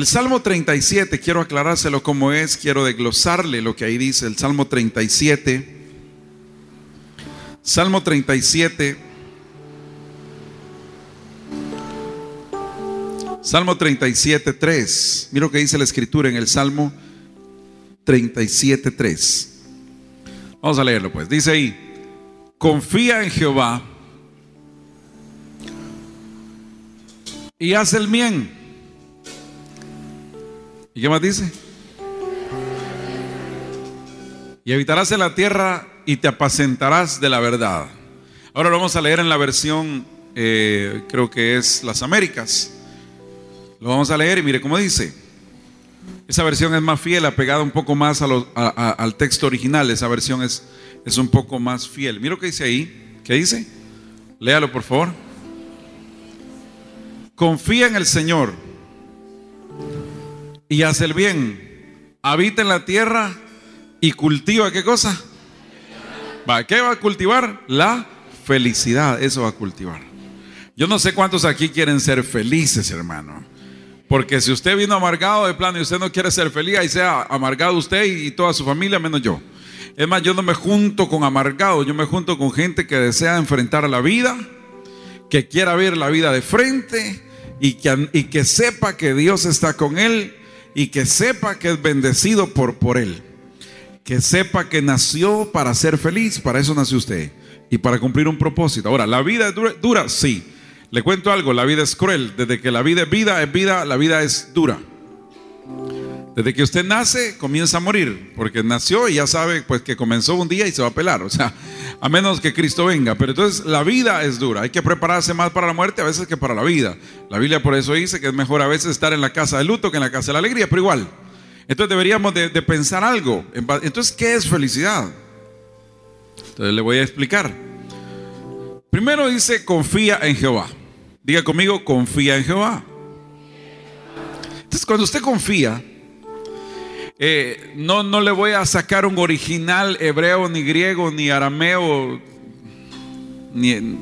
El Salmo 37, quiero aclarárselo como es, quiero desglosarle lo que ahí dice, el Salmo 37. Salmo 37. Salmo 37, 3. Mira lo que dice la escritura en el Salmo 37, 3. Vamos a leerlo pues. Dice ahí, confía en Jehová y haz el bien. ¿Y qué más dice? Y habitarás en la tierra y te apacentarás de la verdad. Ahora lo vamos a leer en la versión, eh, creo que es las Américas. Lo vamos a leer y mire cómo dice. Esa versión es más fiel, apegada un poco más al texto original. Esa versión es, es un poco más fiel. Mira lo que dice ahí. ¿Qué dice? Léalo, por favor. Confía en el Señor y haz el bien. Habita en la tierra y cultiva qué cosa? ¿Va? ¿Qué va a cultivar? La felicidad. Eso va a cultivar. Yo no sé cuántos aquí quieren ser felices, hermano. Porque si usted vino amargado de plano y usted no quiere ser feliz, ahí sea amargado usted y toda su familia, menos yo. Es más, yo no me junto con amargados, yo me junto con gente que desea enfrentar la vida, que quiera ver la vida de frente y que, y que sepa que Dios está con él y que sepa que es bendecido por, por él. Que sepa que nació para ser feliz, para eso nació usted y para cumplir un propósito. Ahora, ¿la vida es dura? dura? Sí. Le cuento algo, la vida es cruel. Desde que la vida es vida, es vida, la vida es dura. Desde que usted nace, comienza a morir, porque nació y ya sabe pues que comenzó un día y se va a pelar, o sea, a menos que Cristo venga. Pero entonces la vida es dura, hay que prepararse más para la muerte a veces que para la vida. La Biblia por eso dice que es mejor a veces estar en la casa de luto que en la casa de la alegría, pero igual. Entonces deberíamos de, de pensar algo. Entonces, ¿qué es felicidad? Entonces le voy a explicar. Primero dice, confía en Jehová. Diga conmigo, confía en Jehová. Entonces, cuando usted confía, eh, no, no le voy a sacar un original hebreo, ni griego, ni arameo, ni,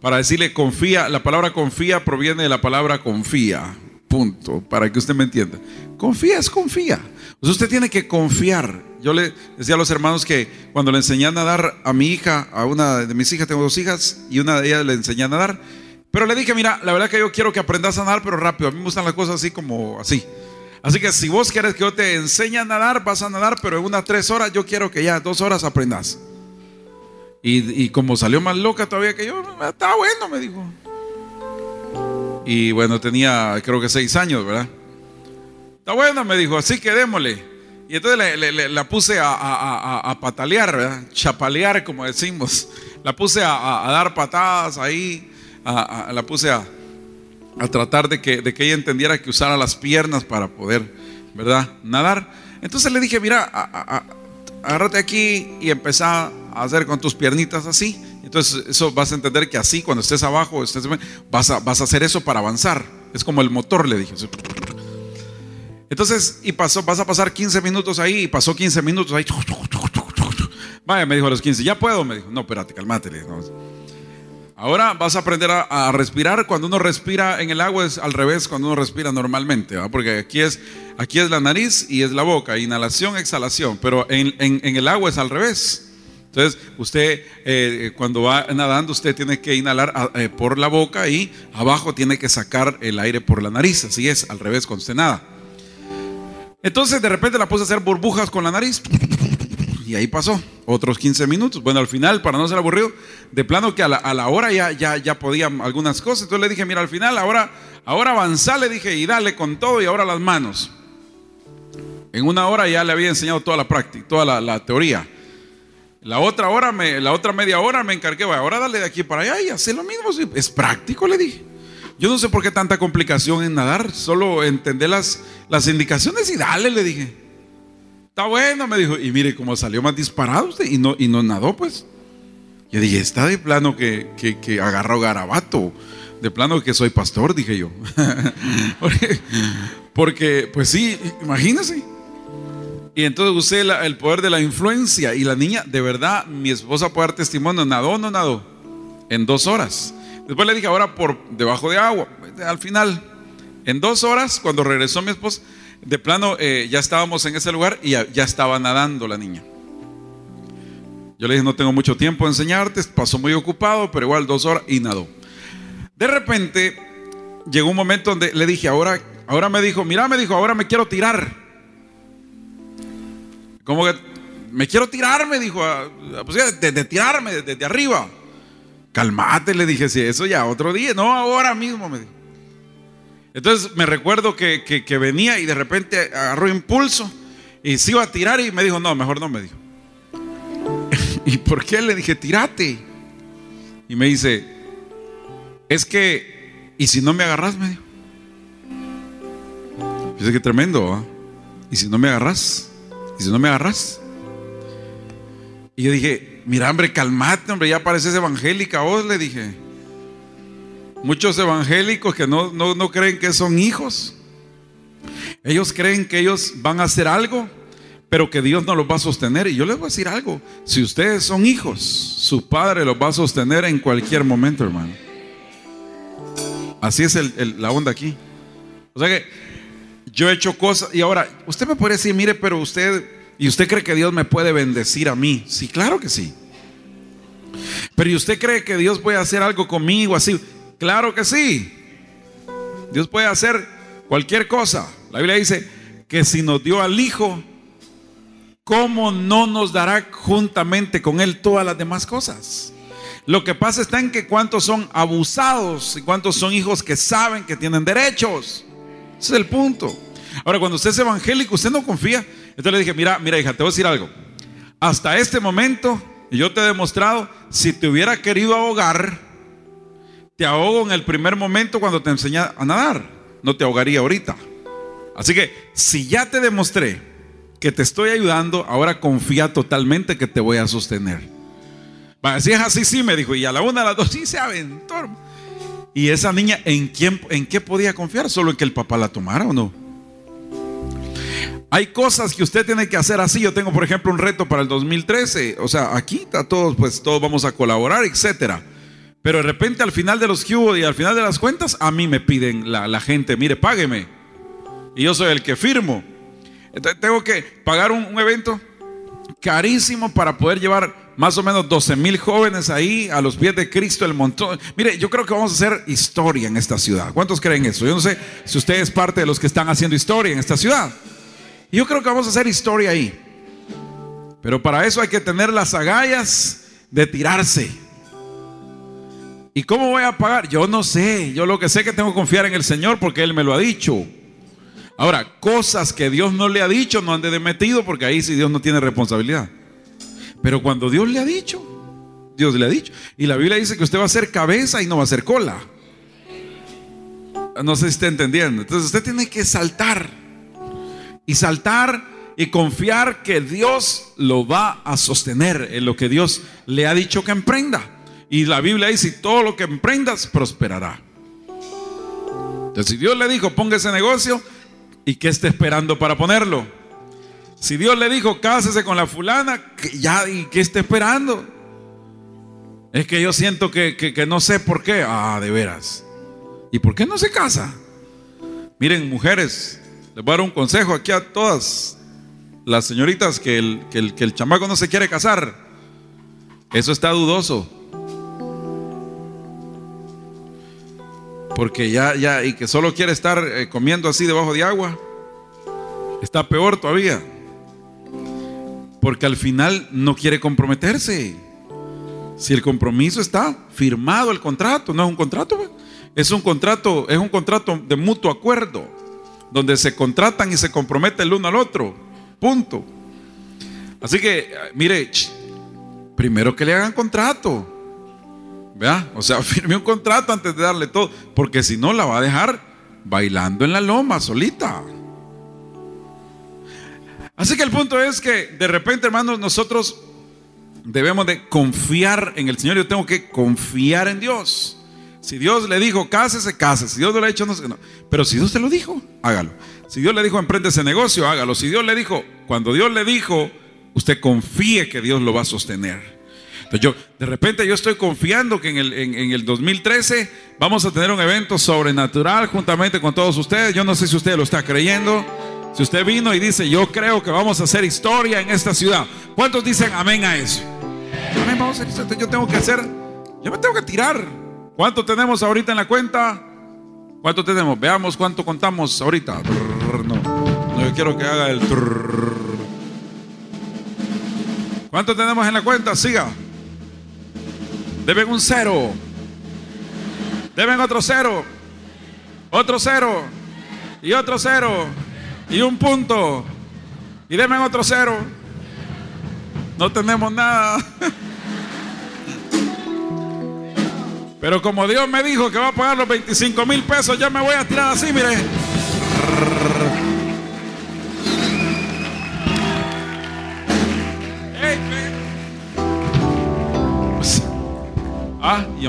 para decirle confía. La palabra confía proviene de la palabra confía. Punto, para que usted me entienda. Confía es confía. usted tiene que confiar. Yo le decía a los hermanos que cuando le enseñé a nadar a mi hija, a una de mis hijas, tengo dos hijas, y una de ellas le enseñé a nadar. Pero le dije, mira, la verdad que yo quiero que aprendas a nadar, pero rápido. A mí me gustan las cosas así como así. Así que si vos quieres que yo te enseñe a nadar, vas a nadar, pero en unas tres horas yo quiero que ya dos horas aprendas. Y, como salió más loca todavía que yo, está bueno, me dijo. Y bueno, tenía creo que seis años, ¿verdad? Está bueno, me dijo, así que démosle. Y entonces la puse a, patalear, ¿verdad? Chapalear, como decimos. La puse a, dar patadas ahí la puse a, tratar de que, de que ella entendiera que usara las piernas para poder, ¿verdad? Nadar. Entonces le dije, mira, agárrate aquí y empezá a hacer con tus piernitas así. Entonces eso vas a entender que así, cuando estés abajo, vas, a, vas a hacer eso para avanzar. Es como el motor, le dije. Entonces, y pasó, vas a pasar 15 minutos ahí, y pasó 15 minutos ahí. Vaya, me dijo a los 15, ya puedo, me dijo, no, espérate, calmate. Ahora vas a aprender a, respirar. Cuando uno respira en el agua es al revés cuando uno respira normalmente, porque aquí es, aquí es la nariz y es la boca, inhalación, exhalación, pero en, el agua es al revés. Entonces, usted eh, cuando va nadando, usted tiene que inhalar eh, por la boca y abajo tiene que sacar el aire por la nariz. Así es, al revés cuando usted nada. Entonces, de repente la puse a hacer burbujas con la nariz. Y ahí pasó, otros 15 minutos. Bueno, al final, para no ser aburrido, de plano que a la, hora ya, ya, ya podía algunas cosas. Entonces le dije, mira, al final, ahora, ahora avanzá, le dije, y dale con todo y ahora las manos. En una hora ya le había enseñado toda la práctica, toda la, teoría. La otra hora, me, la otra media hora me encargué, ahora dale de aquí para allá y hace lo mismo. Es práctico, le dije. Yo no sé por qué tanta complicación en nadar, solo entender las, las indicaciones y dale, le dije. Está bueno, me dijo. Y mire cómo salió más disparado usted y no, y no nadó, pues. Yo dije, está de plano que, que, agarró garabato. De plano que soy pastor, dije yo. porque, pues sí, imagínese. Y entonces usé el poder de la influencia. Y la niña, de verdad, mi esposa puede dar testimonio, nadó o no nadó. En dos horas. Después le dije, ahora por debajo de agua. Al final, En dos horas, cuando regresó mi esposa, de plano eh, ya estábamos en ese lugar y ya, estaba nadando la niña. Yo le dije, no tengo mucho tiempo de enseñarte, pasó muy ocupado, pero igual dos horas y nadó. De repente llegó un momento donde le dije, ahora, ahora me dijo, mira, me dijo, ahora me quiero tirar. Como que me quiero tirar, me dijo, pues, de, de, tirarme desde de arriba. Calmate, le dije, si eso ya otro día, no, ahora mismo, me dijo. Entonces me recuerdo que, que, venía y de repente agarró impulso y se iba a tirar y me dijo, no, mejor no, me dijo. ¿Y por qué? Le dije, tirate. Y me dice, es que, ¿y si no me agarras? Me dijo. Dice que tremendo, ¿y si no me agarras? ¿Y si no me agarras? Y yo dije, mira, hombre, calmate, hombre, ya pareces evangélica vos, le dije. Muchos evangélicos que no, no, creen que son hijos. Ellos creen que ellos van a hacer algo, pero que Dios no los va a sostener. Y yo les voy a decir algo, si ustedes son hijos, su padre los va a sostener en cualquier momento, hermano. Así es la onda aquí. O sea que yo he hecho cosas y ahora, usted me puede decir, mire, pero usted ¿Y usted cree que Dios me puede bendecir a mí? Sí, claro que sí. Pero ¿y usted cree que Dios puede hacer algo conmigo así? Claro que sí. Dios puede hacer cualquier cosa. La Biblia dice que si nos dio al Hijo, ¿cómo no nos dará juntamente con Él todas las demás cosas? Lo que pasa está en que cuántos son abusados y cuántos son hijos que saben que tienen derechos. Ese es el punto. Ahora, cuando usted es evangélico, usted no confía entonces le dije, mira, mira hija, te voy a decir algo. Hasta este momento, yo te he demostrado, si te hubiera querido ahogar, te ahogo en el primer momento cuando te enseñé a nadar. No te ahogaría ahorita. Así que si ya te demostré que te estoy ayudando, ahora confía totalmente que te voy a sostener. Va, si es así, sí, me dijo. Y a la una, a las dos, sí se aventó. Y esa niña, ¿en, quién, ¿en qué podía confiar? ¿Solo en que el papá la tomara o no? Hay cosas que usted tiene que hacer así. Yo tengo, por ejemplo, un reto para el 2013. O sea, aquí está todos, pues todos vamos a colaborar, etcétera. Pero de repente al final de los cubos y al final de las cuentas, a mí me piden la, gente, mire, págueme. Y yo soy el que firmo. Entonces tengo que pagar un, un evento carísimo para poder llevar más o menos 12 mil jóvenes ahí a los pies de Cristo, el montón. Mire, yo creo que vamos a hacer historia en esta ciudad. ¿Cuántos creen eso? Yo no sé si usted es parte de los que están haciendo historia en esta ciudad. Yo creo que vamos a hacer historia ahí. Pero para eso hay que tener las agallas de tirarse. ¿Y cómo voy a pagar? Yo no sé. Yo lo que sé es que tengo que confiar en el Señor porque Él me lo ha dicho. Ahora, cosas que Dios no le ha dicho, no ande de metido porque ahí sí Dios no tiene responsabilidad. Pero cuando Dios le ha dicho, Dios le ha dicho. Y la Biblia dice que usted va a ser cabeza y no va a ser cola. No sé si está entendiendo. Entonces usted tiene que saltar y saltar y confiar que Dios lo va a sostener en lo que Dios le ha dicho que emprenda. Y la Biblia dice, todo lo que emprendas prosperará. Entonces, si Dios le dijo, ponga ese negocio, ¿y qué está esperando para ponerlo? Si Dios le dijo, cásese con la fulana, ya, ¿y qué está esperando? Es que yo siento que, que no sé por qué. Ah, de veras. ¿Y por qué no se casa? Miren, mujeres, les voy a dar un consejo aquí a todas las señoritas que el, que el, que el chamaco no se quiere casar. Eso está dudoso. Porque ya, ya, y que solo quiere estar eh, comiendo así debajo de agua. Está peor todavía. Porque al final no quiere comprometerse. Si el compromiso está firmado el contrato, no es un contrato, es un contrato, es un contrato de mutuo acuerdo donde se contratan y se comprometen el uno al otro. Punto. Así que, mire, primero que le hagan contrato. ¿Vea? O sea, firme un contrato antes de darle todo, porque si no la va a dejar bailando en la loma solita. Así que el punto es que de repente, hermanos, nosotros debemos de confiar en el Señor. Yo tengo que confiar en Dios. Si Dios le dijo, cásese, cásese. Si Dios no le ha dicho, no sé. No. Pero si Dios te lo dijo, hágalo. Si Dios le dijo, emprende ese negocio, hágalo. Si Dios le dijo, cuando Dios le dijo, usted confíe que Dios lo va a sostener. Entonces yo, de repente yo estoy confiando que en el, en, el 2013 vamos a tener un evento sobrenatural juntamente con todos ustedes. Yo no sé si usted lo está creyendo. Si usted vino y dice, yo creo que vamos a hacer historia en esta ciudad. ¿Cuántos dicen amén a eso? Amén, vamos. Yo tengo que hacer, yo me tengo que tirar. ¿Cuánto tenemos ahorita en la cuenta? ¿Cuánto tenemos? Veamos cuánto contamos ahorita. No, no yo quiero que haga el... ¿Cuánto tenemos en la cuenta? Siga. Deben un cero. Deben otro cero. Otro cero. Y otro cero. Y un punto. Y deben otro cero. No tenemos nada. Pero como Dios me dijo que va a pagar los 25 mil pesos, ya me voy a tirar así, mire.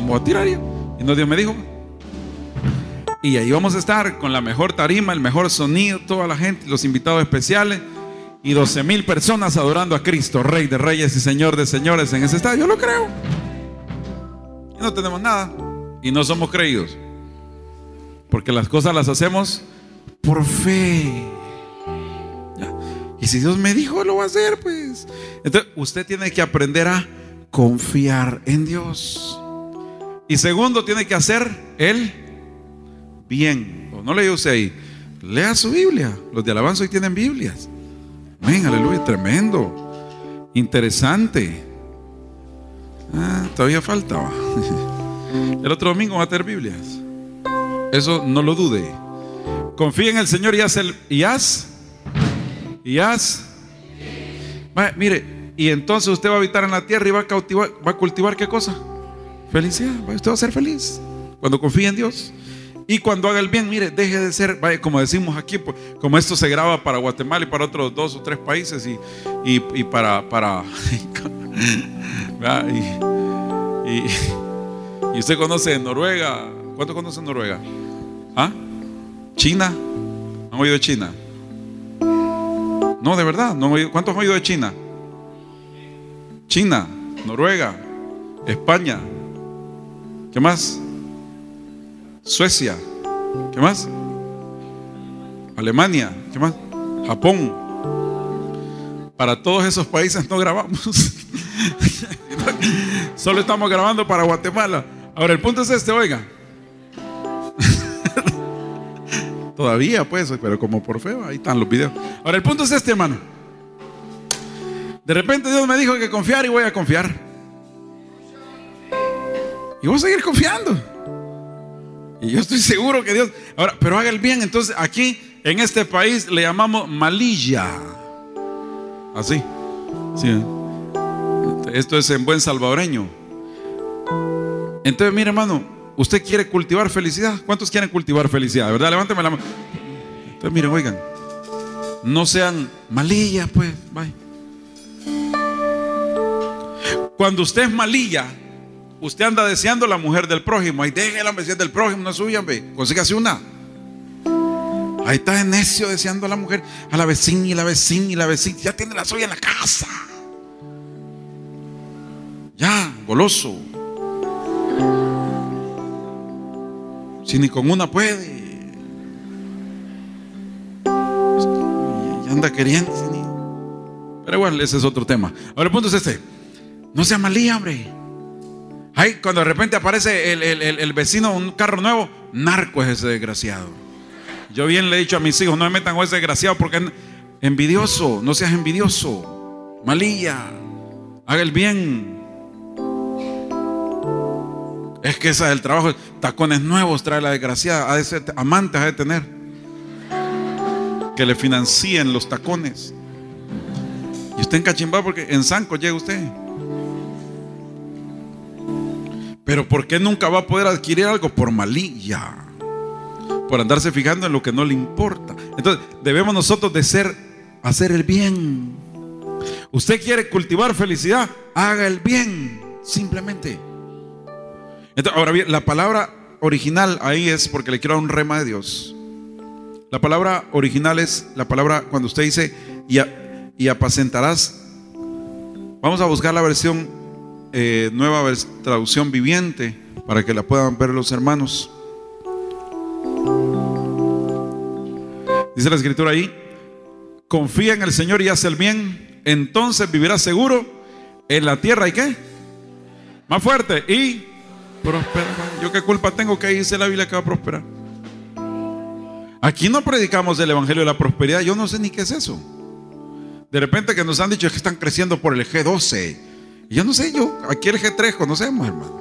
Yo a tirar. Y no Dios me dijo. Y ahí vamos a estar con la mejor tarima, el mejor sonido, toda la gente, los invitados especiales y 12 mil personas adorando a Cristo, Rey de Reyes y Señor de Señores en ese estadio. Yo lo creo. Y no tenemos nada. Y no somos creídos. Porque las cosas las hacemos por fe. Y si Dios me dijo, lo va a hacer, pues. Entonces, usted tiene que aprender a confiar en Dios. Y segundo, tiene que hacer el bien. no le usted ahí. Lea su Biblia. Los de alabanza hoy tienen Biblias. Amén, aleluya, tremendo. Interesante. Ah, todavía faltaba. El otro domingo va a tener Biblias. Eso no lo dude. Confía en el Señor y haz el, y haz. Y haz. mire, y entonces usted va a habitar en la tierra y va a cultivar, va a cultivar qué cosa? Felicidad, usted va a ser feliz cuando confíe en Dios. Y cuando haga el bien, mire, deje de ser, vaya, como decimos aquí, pues, como esto se graba para Guatemala y para otros dos o tres países y, y, para... para y, usted conoce Noruega. ¿Cuánto conoce Noruega? ¿Ah? ¿China? ¿Han oído de China? No, de verdad. No ¿Cuántos han oído de China? China, Noruega, España, ¿Qué más? Suecia. ¿Qué más? Alemania. ¿Qué más? Japón. Para todos esos países no grabamos. Solo estamos grabando para Guatemala. Ahora, el punto es este, oiga. Todavía, pues, pero como por feo, ahí están los videos. Ahora, el punto es este, hermano. De repente Dios me dijo que confiar y voy a confiar. Y vamos a seguir confiando. Y yo estoy seguro que Dios. Ahora, pero haga el bien. Entonces, aquí en este país le llamamos malilla. Así. Sí. Esto es en buen salvadoreño. Entonces, mire, hermano, usted quiere cultivar felicidad. ¿Cuántos quieren cultivar felicidad? ¿Verdad? Levánteme la mano. Entonces, miren, oigan. No sean malilla, pues. Bye. Cuando usted es malilla, Usted anda deseando la mujer del prójimo. Ahí déjela la del prójimo, no suya, ve. Consígase una. Ahí está en necio deseando a la mujer, a la vecina y la vecina y la vecina. Ya tiene la suya en la casa. Ya, goloso. Si ni con una puede. Ya anda queriendo. Pero bueno, ese es otro tema. Ahora el punto es este. No sea malía, hombre. Ay, cuando de repente aparece el, vecino un carro nuevo, narco es ese desgraciado. Yo bien le he dicho a mis hijos, no me metan con ese desgraciado porque es envidioso, no seas envidioso, malilla, haga el bien. Es que esa es el trabajo, tacones nuevos trae la desgraciada, ha de ser amantes ha de tener. Que le financien los tacones. Y usted en porque en Sanco llega usted. Pero ¿por qué nunca va a poder adquirir algo? Por malilla. Por andarse fijando en lo que no le importa. Entonces, debemos nosotros de ser, hacer el bien. Usted quiere cultivar felicidad, haga el bien, simplemente. ahora bien, la palabra original ahí es porque le quiero dar un rema de Dios. La palabra original es la palabra cuando usted dice y, y apacentarás. Vamos a buscar la versión eh, nueva traducción viviente para que la puedan ver los hermanos. Dice la escritura ahí, confía en el Señor y haz el bien, entonces vivirás seguro en la tierra y qué? Más fuerte y prospera. Yo qué culpa tengo que dice la Biblia que va a prosperar. Aquí no predicamos el Evangelio de la Prosperidad, yo no sé ni qué es eso. De repente que nos han dicho que están creciendo por el G12. Yo no sé, yo, aquí el G3 conocemos, hermano.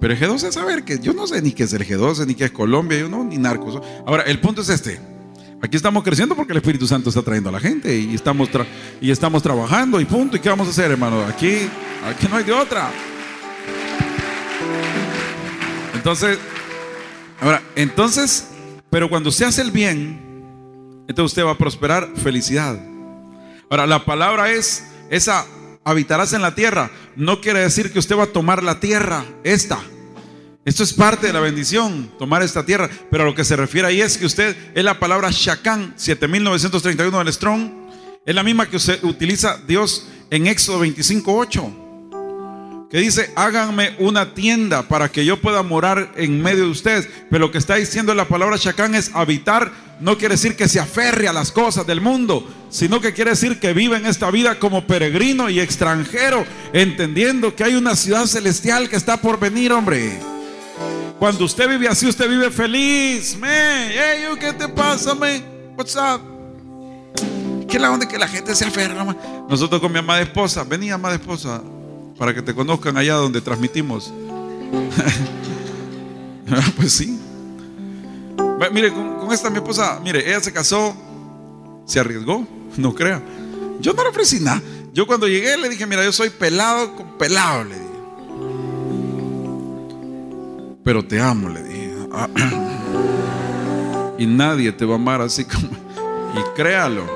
Pero el G12 es saber que yo no sé ni qué es el G12, ni qué es Colombia, yo no, ni narcos. Ahora, el punto es este. Aquí estamos creciendo porque el Espíritu Santo está trayendo a la gente y estamos, y estamos trabajando y punto. ¿Y qué vamos a hacer, hermano? Aquí, aquí no hay de otra. Entonces, ahora, entonces, pero cuando se hace el bien, entonces usted va a prosperar felicidad. Ahora, la palabra es esa habitarás en la tierra. No quiere decir que usted va a tomar la tierra, esta. Esto es parte de la bendición, tomar esta tierra. Pero a lo que se refiere ahí es que usted es la palabra Shakán, 7931 del Strong. Es la misma que usted utiliza Dios en Éxodo 25.8 que dice, háganme una tienda para que yo pueda morar en medio de ustedes. Pero lo que está diciendo la palabra Shakán es habitar, no quiere decir que se aferre a las cosas del mundo, sino que quiere decir que vive en esta vida como peregrino y extranjero, entendiendo que hay una ciudad celestial que está por venir, hombre. Cuando usted vive así, usted vive feliz. Me, ¿qué te pasa, me? What's up? ¿Qué es la onda que la gente se aferra? Nosotros con mi amada esposa, venía amada esposa, para que te conozcan allá donde transmitimos. pues sí. Mire, con, esta mi esposa, mire, ella se casó, se arriesgó, no crea. Yo no le ofrecí nada. Yo cuando llegué le dije, mira, yo soy pelado con pelado, le dije pero te amo, le dije. Y nadie te va a amar así como... Y créalo,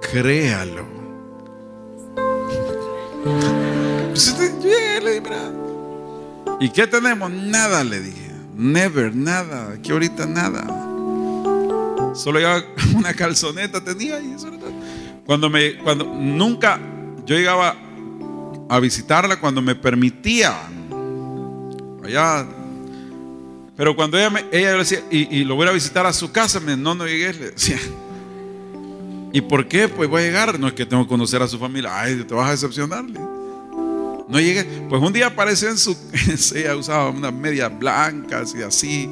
créalo. ¿Y qué tenemos? Nada, le dije. Never, nada. Aquí ahorita nada. Solo ya una calzoneta tenía y eso Cuando me, cuando nunca, yo llegaba a visitarla cuando me permitía allá. Pero cuando ella, me, ella decía, y, lo voy a visitar a su casa, me, no, no llegué, le decía. ¿Y por qué? Pues voy a llegar, no es que tengo que conocer a su familia, ay, te vas a decepcionarle. No llegué, pues un día apareció en su, ella usaba unas medias blancas y así,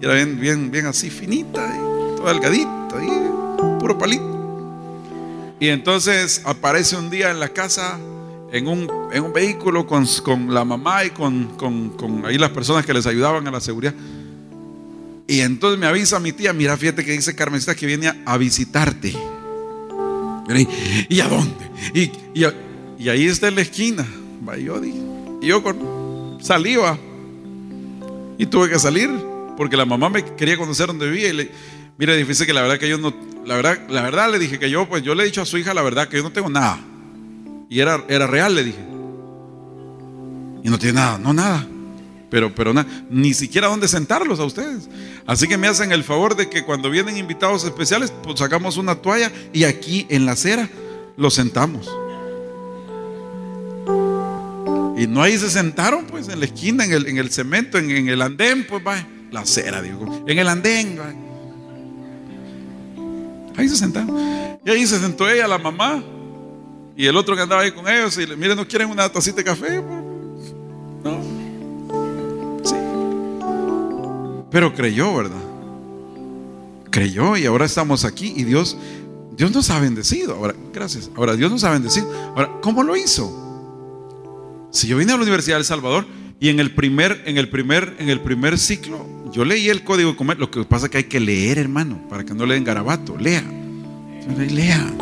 y era bien, bien, bien así finita, y toda delgadita, y puro palito. Y entonces aparece un día en la casa en un, en un vehículo con, con, la mamá y con, con, con, ahí las personas que les ayudaban a la seguridad. Y entonces me avisa mi tía, mira, fíjate que dice Carmencita que viene a, visitarte. ¿Y a dónde? Y, y, ahí está en la esquina. Y yo con saliva. Y tuve que salir porque la mamá me quería conocer donde vivía. Y le, mira, difícil que la verdad que yo no, la verdad, la verdad le dije que yo, pues yo le he dicho a su hija la verdad que yo no tengo nada. Y era, era real, le dije. Y no tiene nada, no nada. Pero, pero nada, ni siquiera dónde sentarlos a ustedes. Así que me hacen el favor de que cuando vienen invitados especiales, pues sacamos una toalla y aquí en la acera los sentamos. No ahí se sentaron, pues en la esquina, en el, en el cemento, en, el andén, pues va. La acera, digo. En el andén, va. Ahí se sentaron. Y ahí se sentó ella, la mamá. Y el otro que andaba ahí con ellos, y le, miren, ¿no quieren una tacita de café? No. Sí. Pero creyó, ¿verdad? Creyó y ahora estamos aquí y Dios, Dios nos ha bendecido. Ahora, gracias. Ahora, Dios nos ha bendecido. Ahora, ¿cómo lo hizo? Si yo vine a la Universidad del Salvador y en el primer, en el primer, en el primer ciclo, yo leí el código de comer. Lo que pasa es que hay que leer, hermano, para que no le den garabato. Lea. Lea.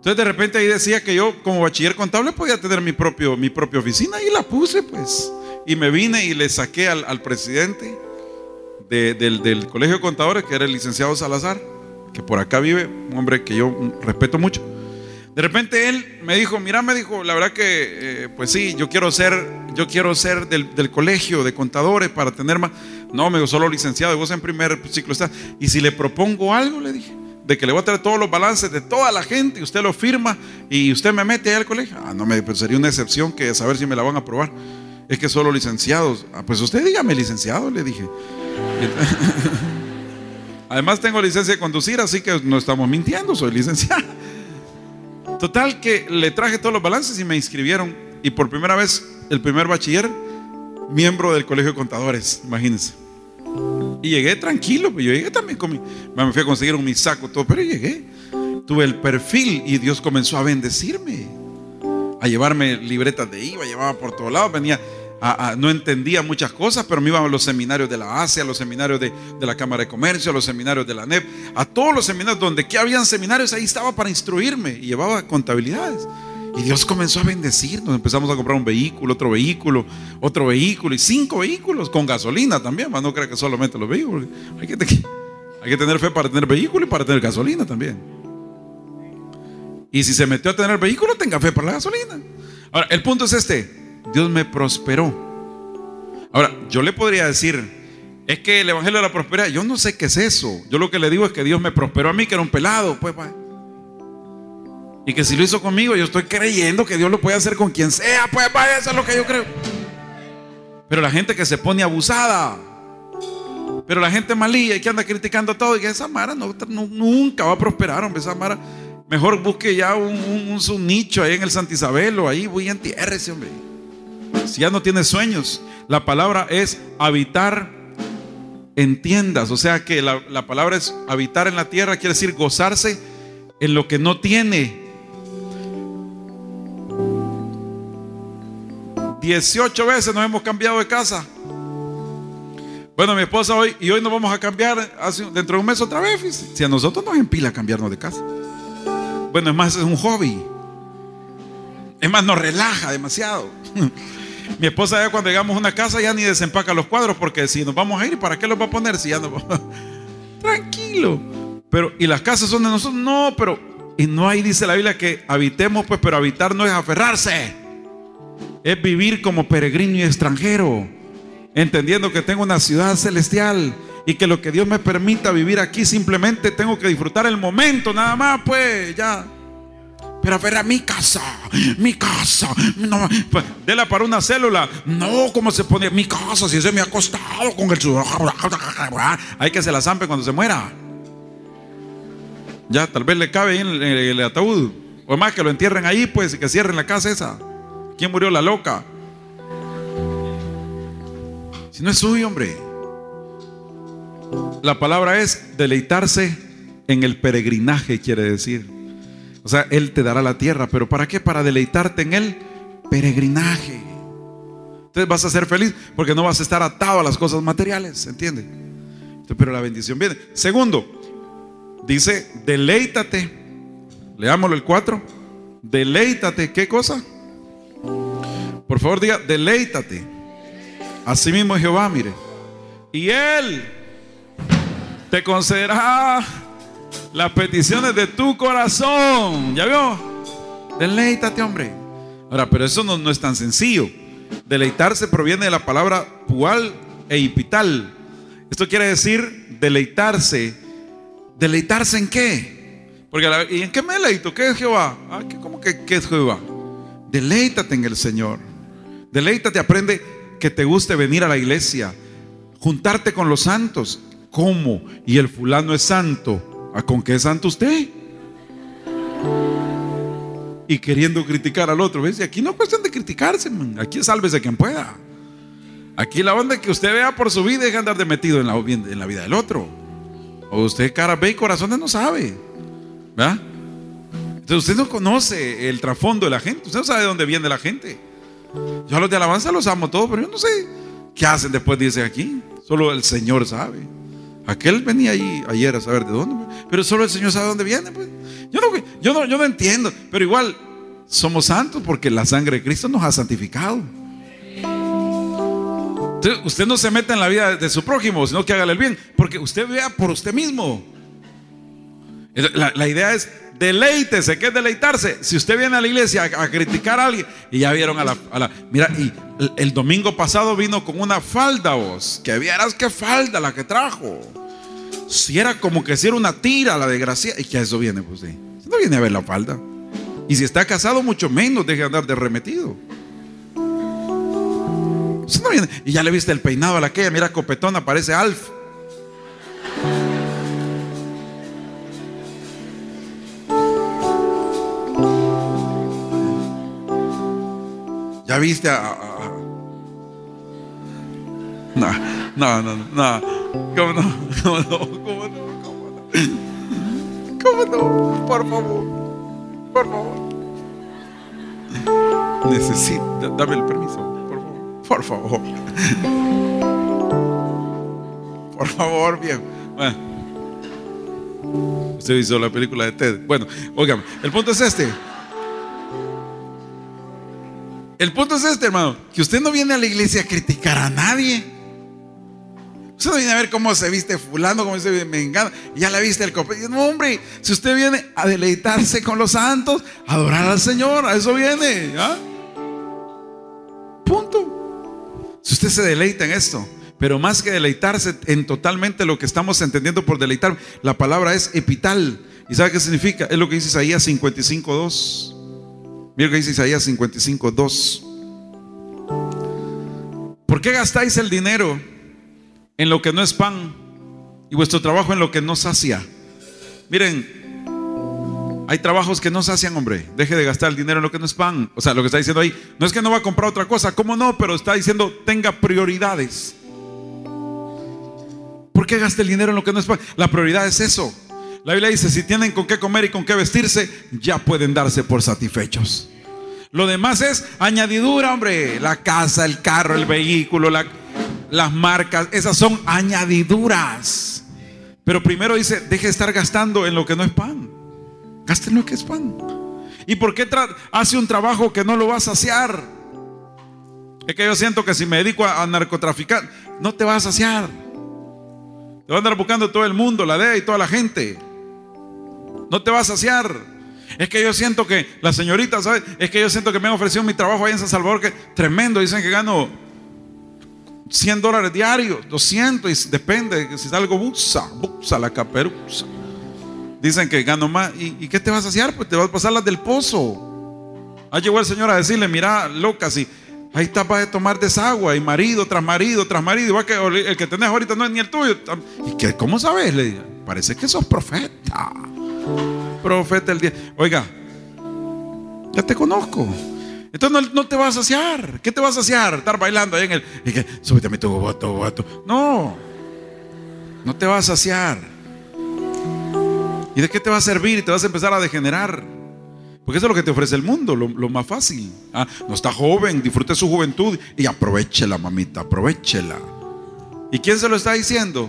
Entonces de repente ahí decía que yo como bachiller contable podía tener mi, propio, mi propia oficina y la puse pues. Y me vine y le saqué al, presidente del, Colegio de Contadores, que era el licenciado Salazar, que por acá vive, un hombre que yo respeto mucho. De repente él me dijo, mira, me dijo, la verdad que, eh, pues sí, yo quiero ser, yo quiero ser del, del, colegio de contadores para tener más. No, me dijo, solo licenciado, vos en primer ciclo estás. Y si le propongo algo, le dije, de que le voy a traer todos los balances de toda la gente y usted lo firma y usted me mete ahí al colegio. Ah, no, me pues sería una excepción que saber si me la van a aprobar. Es que solo licenciados. Ah, pues usted dígame licenciado, le dije. Además tengo licencia de conducir, así que no estamos mintiendo, soy licenciado. Total que le traje todos los balances y me inscribieron. Y por primera vez, el primer bachiller, miembro del Colegio de Contadores, imagínense. Y llegué tranquilo, pues yo llegué también con mi, me fui a conseguir un mi saco, todo, pero llegué. Tuve el perfil y Dios comenzó a bendecirme, a llevarme libretas de IVA, llevaba por todos lados, venía no entendía muchas cosas, pero me iba a los seminarios de la ASEA, a los seminarios de, la Cámara de Comercio, a los seminarios de la NEP, a todos los seminarios donde que habían seminarios, ahí estaba para instruirme y llevaba contabilidades. Y Dios comenzó a bendecirnos. Empezamos a comprar un vehículo, otro vehículo, otro vehículo y cinco vehículos con gasolina también. no crea que solamente los vehículos. Hay que, hay que tener fe para tener vehículo y para tener gasolina también. Y si se metió a tener vehículo, tenga fe para la gasolina. Ahora, el punto es este. Dios me prosperó. Ahora, yo le podría decir, es que el Evangelio de la Prosperidad, yo no sé qué es eso. Yo lo que le digo es que Dios me prosperó a mí, que era un pelado, pues. Y que si lo hizo conmigo, yo estoy creyendo que Dios lo puede hacer con quien sea, pues, vaya, eso es lo que yo creo. Pero la gente que se pone abusada, pero la gente malilla y que anda criticando todo, y que esa Mara nunca va a prosperar, hombre, esa Mara. Mejor busque ya un, un, nicho ahí en el Santa Isabel o ahí, voy a ese hombre si ya no tienes sueños, la palabra es habitar en tiendas. O sea que la, palabra es habitar en la tierra, quiere decir gozarse en lo que no tiene. 18 veces nos hemos cambiado de casa. Bueno, mi esposa hoy, y hoy nos vamos a cambiar dentro de un mes otra vez. Si a nosotros nos empila cambiarnos de casa. Bueno, es más, es un hobby. Es más, nos relaja demasiado. Mi esposa ya cuando llegamos a una casa ya ni desempaca los cuadros porque si nos vamos a ir, ¿para qué los va a poner si ya no Tranquilo. Pero, ¿y las casas son de nosotros? No, pero, y no ahí dice la Biblia que habitemos, pues, pero habitar no es aferrarse. Es vivir como peregrino y extranjero. Entendiendo que tengo una ciudad celestial y que lo que Dios me permita vivir aquí simplemente tengo que disfrutar el momento, nada más, pues, ya. Pero a ver a mi casa, mi casa. No, pues, dela para una célula. No, ¿cómo se pone mi casa? Si se me ha acostado con el sudor. Hay que se la zampe cuando se muera. Ya, tal vez le cabe ahí en el, ataúd. O más que lo entierren ahí, pues, y que cierren la casa esa. ¿Quién murió? La loca. Si no es suyo, hombre. La palabra es deleitarse en el peregrinaje, quiere decir. O sea, Él te dará la tierra, pero ¿para qué? Para deleitarte en el peregrinaje. Entonces vas a ser feliz porque no vas a estar atado a las cosas materiales, ¿entiende? Pero la bendición viene. Segundo, dice, deleítate. Leámoslo el 4. Deleítate, ¿qué cosa? Por favor, diga, deleítate. Así mismo Jehová, mire. Y Él te concederá las peticiones de tu corazón. ¿Ya vio? Deleítate, hombre. Ahora, pero eso no, es tan sencillo. Deleitarse proviene de la palabra pual e ipital. Esto quiere decir deleitarse. ¿Deleitarse en qué? Porque, ¿Y en qué me deleito? ¿Qué es Jehová? Ah, ¿Cómo que qué es Jehová? Deleítate en el Señor. Deleítate, aprende que te guste venir a la iglesia, juntarte con los santos. ¿Cómo? Y el fulano es santo. ¿A con qué santo usted? Y queriendo criticar al otro. ¿Ves? Y aquí no es cuestión de criticarse, aquí es sálvese quien pueda. Aquí la onda que usted vea por su vida deja andar de metido en la, en la vida del otro. O usted cara ve y corazones no sabe. ¿Verdad? Entonces usted no conoce el trasfondo de la gente. Usted no sabe de dónde viene la gente. Yo a los de alabanza los amo todos, pero yo no sé qué hacen después de irse aquí. Solo el Señor sabe. Aquel venía ahí ayer a saber de dónde, pero solo el Señor sabe dónde viene. Pues. Yo, no, yo, no, yo no entiendo, pero igual somos santos porque la sangre de Cristo nos ha santificado. Usted no se meta en la vida de su prójimo, sino que hágale el bien, porque usted vea por usted mismo. La, idea es deleítese, ¿qué es deleitarse? Si usted viene a la iglesia a, criticar a alguien, y ya vieron a la, Mira, y el, domingo pasado vino con una falda vos, que vieras qué falda la que trajo. Si era como que si era una tira la desgracia, y que a eso viene, pues sí. No viene a ver la falda. Y si está casado, mucho menos deje de andar de remetido. No viene. Y ya le viste el peinado a la que, mira, copetona, parece Alf. Ya viste a, no, no, no, no. ¿Cómo no? ¿Cómo no? ¿Cómo no? ¿Cómo no? Por favor. Por favor. Necesito. Dame el permiso. Por favor. Por favor. Por favor, bien. Bueno. Usted hizo la película de Ted. Bueno, oigan, el punto es este. El punto es este, hermano, que usted no viene a la iglesia a criticar a nadie. Usted no viene a ver cómo se viste fulano, cómo se vengano. Ya le viste el copete. No, hombre, si usted viene a deleitarse con los santos, adorar al Señor, a eso viene. Punto. Si usted se deleita en esto, pero más que deleitarse en totalmente lo que estamos entendiendo por deleitar, la palabra es epital. ¿Y sabe qué significa? Es lo que dice Isaías 55.2. Mira lo que dice Isaías 55.2. ¿Por qué gastáis el dinero? En lo que no es pan y vuestro trabajo en lo que no sacia. Miren, hay trabajos que no sacian, hombre. Deje de gastar el dinero en lo que no es pan. O sea, lo que está diciendo ahí, no es que no va a comprar otra cosa, ¿cómo no? Pero está diciendo, tenga prioridades. ¿Por qué gasta el dinero en lo que no es pan? La prioridad es eso. La Biblia dice, si tienen con qué comer y con qué vestirse, ya pueden darse por satisfechos. Lo demás es añadidura, hombre. La casa, el carro, el vehículo, la, las marcas, esas son añadiduras. Pero primero dice, deje de estar gastando en lo que no es pan. Gaste en lo que es pan. ¿Y por qué hace un trabajo que no lo va a saciar? Es que yo siento que si me dedico a, narcotraficar, no te va a saciar. Te va a andar buscando todo el mundo, la DEA y toda la gente. No te va a saciar. Es que yo siento que la señorita, ¿sabes? Es que yo siento que me han ofrecido mi trabajo ahí en San Salvador, que tremendo. Dicen que gano 100 dólares diarios, 200, y depende, si salgo busa, busa la caperuza. Dicen que gano más. ¿Y, qué te vas a hacer? Pues te vas a pasar las del pozo. Ha llegado el Señor a decirle, mira, loca, si ahí está para tomar desagua, y marido tras marido tras marido, igual que el que tenés ahorita no es ni el tuyo. ¿Y que, cómo sabes? Le digo, parece que sos profeta. Profeta el día. Oiga, ya te conozco. Entonces no, te vas a saciar. ¿Qué te vas a saciar? Estar bailando ahí en el. Y que, súbete tu No. No te vas a saciar. ¿Y de qué te va a servir? Te vas a empezar a degenerar. Porque eso es lo que te ofrece el mundo, lo, más fácil. Ah, no está joven, disfrute su juventud y aprovechela, mamita, aprovechela. ¿Y quién se lo está diciendo?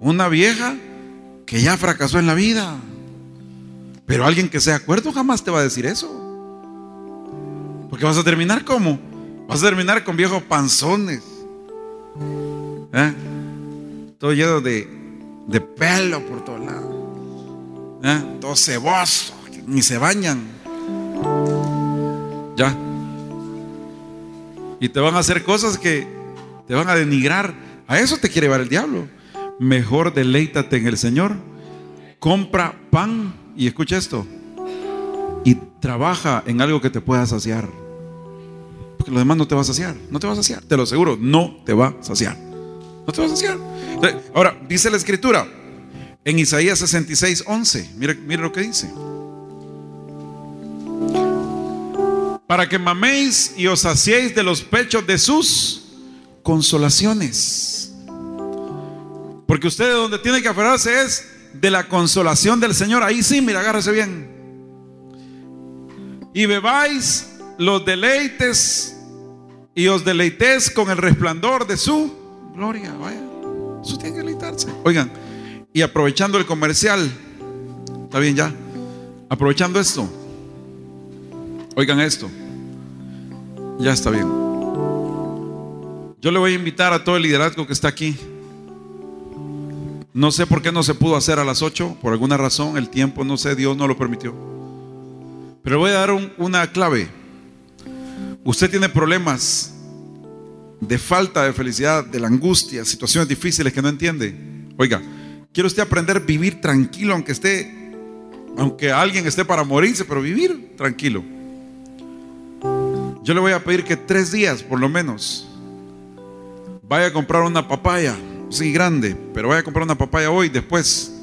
Una vieja que ya fracasó en la vida. Pero alguien que sea acuerdo jamás te va a decir eso. Porque vas a terminar como? Vas a terminar con viejos panzones. ¿eh? Todo lleno de, pelo por todos lados. ¿eh? Todo ceboso. Ni se bañan. Ya. Y te van a hacer cosas que te van a denigrar. A eso te quiere llevar el diablo. Mejor deleítate en el Señor. Compra pan y escucha esto. Y trabaja en algo que te pueda saciar. Porque lo demás no te va a saciar. No te va a saciar. Te lo aseguro, no te va a saciar. No te va a saciar. Ahora, dice la escritura en Isaías 66, 11. Mire, mire lo que dice. Para que maméis y os saciéis de los pechos de sus consolaciones. Porque usted donde tiene que aferrarse es de la consolación del Señor. Ahí sí, mira, agárrese bien. Y bebáis los deleites y os deleitéis con el resplandor de su gloria. Vaya, eso tiene que deleitarse. Oigan, y aprovechando el comercial, está bien ya, aprovechando esto, oigan esto, ya está bien. Yo le voy a invitar a todo el liderazgo que está aquí. No sé por qué no se pudo hacer a las 8, por alguna razón, el tiempo, no sé, Dios no lo permitió. Pero voy a dar una clave. Usted tiene problemas de falta de felicidad, de la angustia, situaciones difíciles que no entiende. Oiga, ¿Quiere usted aprender a vivir tranquilo, aunque esté, aunque alguien esté para morirse, pero vivir tranquilo? Yo le voy a pedir que tres días, por lo menos, vaya a comprar una papaya, sí, grande, pero vaya a comprar una papaya hoy, después.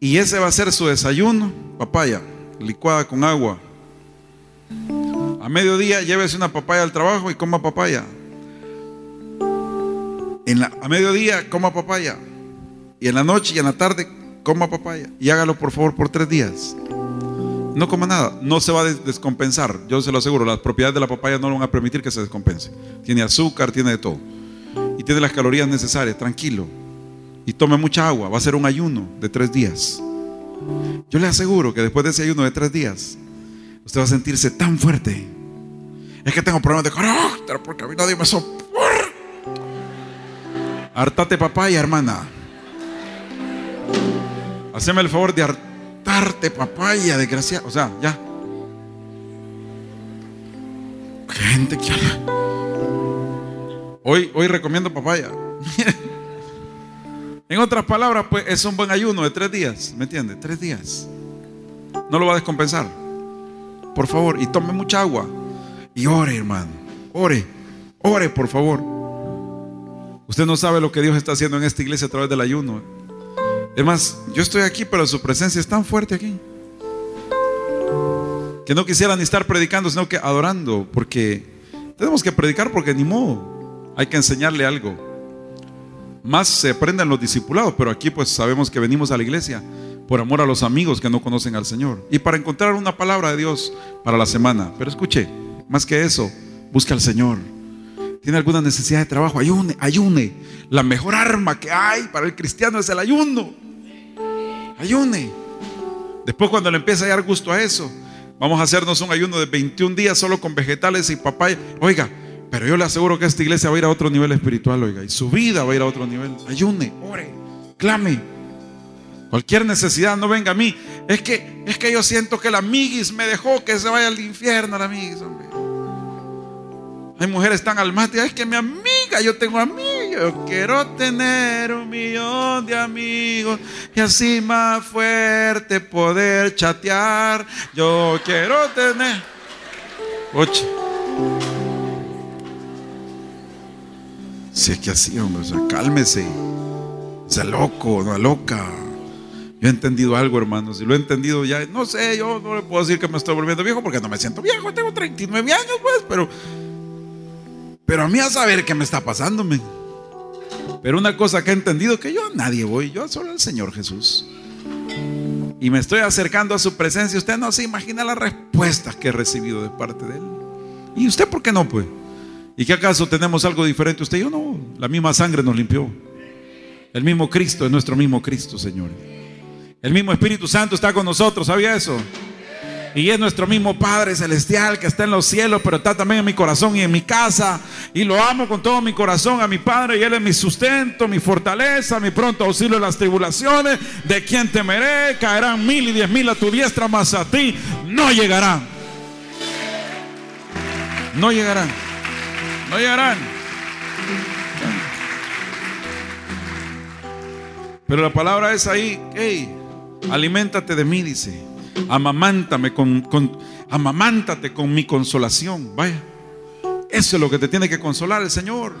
Y ese va a ser su desayuno, papaya, licuada con agua. A mediodía llévese una papaya al trabajo y coma papaya. A mediodía coma papaya. Y en la noche y en la tarde coma papaya. Y hágalo por favor por tres días. No coma nada, no se va a descompensar. Yo se lo aseguro, las propiedades de la papaya no lo van a permitir que se descompense. Tiene azúcar, tiene de todo. Y tiene las calorías necesarias, tranquilo. Y tome mucha agua, va a ser un ayuno de tres días. Yo le aseguro que después de ese ayuno de tres días, usted va a sentirse tan fuerte. Es que tengo problemas de carácter porque a mí nadie me soporta. Hartate papaya, hermana. Haceme el favor de hartarte papaya, desgraciada. O sea, ya. Gente que Hoy, hoy recomiendo papaya. en otras palabras, pues es un buen ayuno de tres días. ¿Me entiende? Tres días. No lo va a descompensar. Por favor, y tome mucha agua. Y ore, hermano. Ore. Ore, por favor. Usted no sabe lo que Dios está haciendo en esta iglesia a través del ayuno. Es más, yo estoy aquí, pero su presencia es tan fuerte aquí. Que no quisiera ni estar predicando, sino que adorando. Porque tenemos que predicar porque ni modo. Hay que enseñarle algo. Más se aprenden los discipulados, pero aquí pues sabemos que venimos a la iglesia por amor a los amigos que no conocen al Señor. Y para encontrar una palabra de Dios para la semana. Pero escuche, más que eso, busca al Señor. Tiene alguna necesidad de trabajo, ayune, ayune. La mejor arma que hay para el cristiano es el ayuno. Ayune. Después cuando le empieza a dar gusto a eso, vamos a hacernos un ayuno de 21 días solo con vegetales y papaya. Oiga, pero yo le aseguro que esta iglesia va a ir a otro nivel espiritual, oiga, y su vida va a ir a otro nivel. Ayune, ore, clame. Cualquier necesidad no venga a mí. Es que, es que yo siento que la amiguis me dejó que se vaya al infierno, la amiguis, hombre. Hay mujeres tan almáticas, es que mi amiga, yo tengo amigos, yo quiero tener un millón de amigos y así más fuerte poder chatear. Yo quiero tener. Oye. Si es que así, hombre, o sea, cálmese. Sea loco, no loca. Yo he entendido algo, hermanos, y lo he entendido ya. No sé, yo no le puedo decir que me estoy volviendo viejo porque no me siento viejo. Tengo 39 años, pues, pero. Pero a mí a saber qué me está pasándome. Pero una cosa que he entendido que yo a nadie voy, yo solo al Señor Jesús. Y me estoy acercando a su presencia. Usted no se imagina las respuestas que he recibido de parte de Él. ¿Y usted por qué no, pues? ¿Y qué acaso tenemos algo diferente? Usted y yo no. La misma sangre nos limpió. El mismo Cristo es nuestro mismo Cristo, Señor. El mismo Espíritu Santo está con nosotros, ¿sabía eso? Y es nuestro mismo Padre Celestial que está en los cielos, pero está también en mi corazón y en mi casa. Y lo amo con todo mi corazón a mi Padre. Y Él es mi sustento, mi fortaleza, mi pronto auxilio en las tribulaciones. De quien temeré, caerán mil y diez mil a tu diestra, más a ti no llegarán. No llegarán. No llegarán. Pero la palabra es ahí, hey, aliméntate de mí, dice. Amamántame con, con, amamántate con mi consolación. Vaya. Eso es lo que te tiene que consolar el Señor.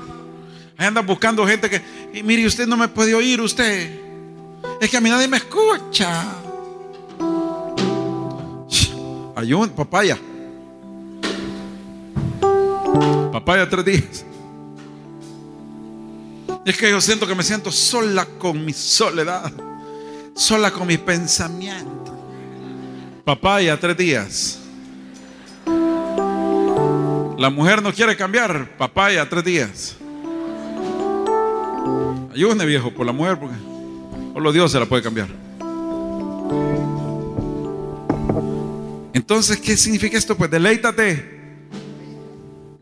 Ahí andas buscando gente que, y mire, usted no me puede oír, usted. Es que a mí nadie me escucha. Ayún, papaya. Papaya tres días. Es que yo siento que me siento sola con mi soledad, sola con mis pensamientos. Papaya tres días. La mujer no quiere cambiar, papaya tres días. Ayúdame viejo por la mujer porque solo Dios se la puede cambiar. Entonces, ¿qué significa esto? Pues deleítate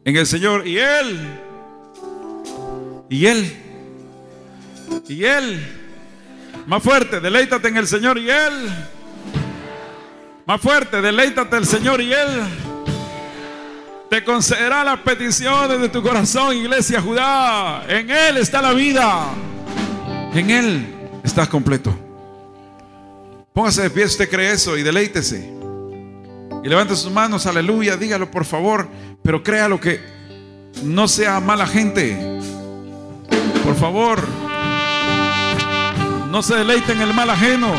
en el Señor. Y Él, y Él, y Él, más fuerte, deleítate en el Señor y Él. Más fuerte, deleítate el Señor y Él te concederá las peticiones de tu corazón, iglesia Judá. En Él está la vida. En Él. Estás completo. Póngase de pie, usted cree eso y deleítese. Y levante sus manos, aleluya, dígalo por favor, pero créalo que no sea mala gente. Por favor, no se deleite en el mal ajeno.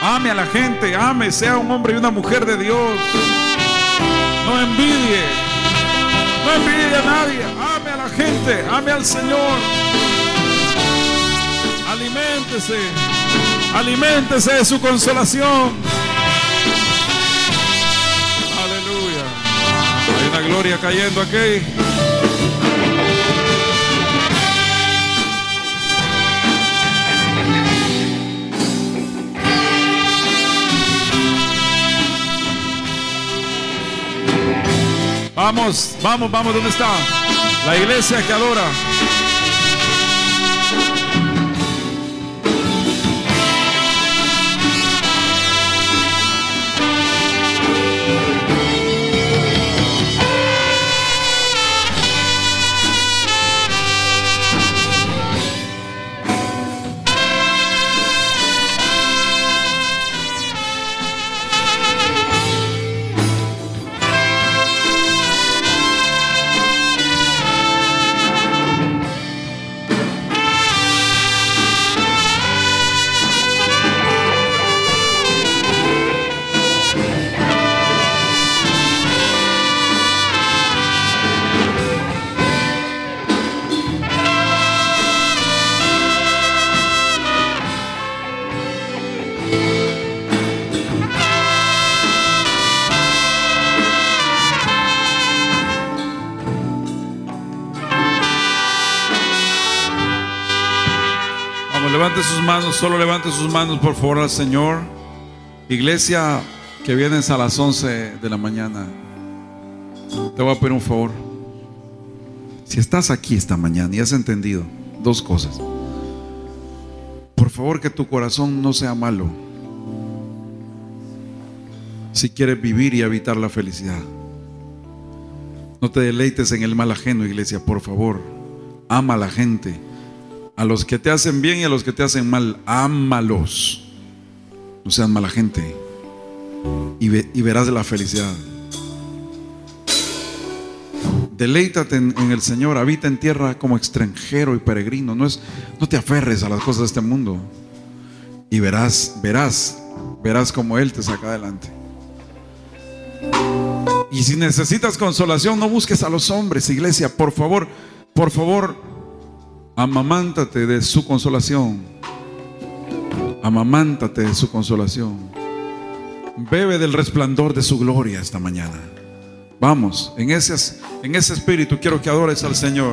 Ame a la gente, ame, sea un hombre y una mujer de Dios. No envidie, no envidie a nadie. Ame a la gente, ame al Señor. Aliméntese, aliméntese de su consolación. Aleluya. Hay una gloria cayendo aquí. Vamos, vamos, vamos, ¿dónde está? La iglesia que adora. Sus manos, solo levante sus manos por favor al Señor. Iglesia que vienes a las 11 de la mañana, te voy a pedir un favor. Si estás aquí esta mañana y has entendido dos cosas, por favor que tu corazón no sea malo. Si quieres vivir y habitar la felicidad, no te deleites en el mal ajeno, iglesia, por favor. Ama a la gente. A los que te hacen bien y a los que te hacen mal, ámalos. No sean mala gente. Y, ve- y verás la felicidad. Deleítate en, en el Señor, habita en tierra como extranjero y peregrino. No, es, no te aferres a las cosas de este mundo. Y verás, verás, verás como Él te saca adelante. Y si necesitas consolación, no busques a los hombres, iglesia, por favor, por favor, amamántate de su consolación. Amamántate de su consolación. Bebe del resplandor de su gloria esta mañana. Vamos, en ese, en ese espíritu quiero que adores al Señor.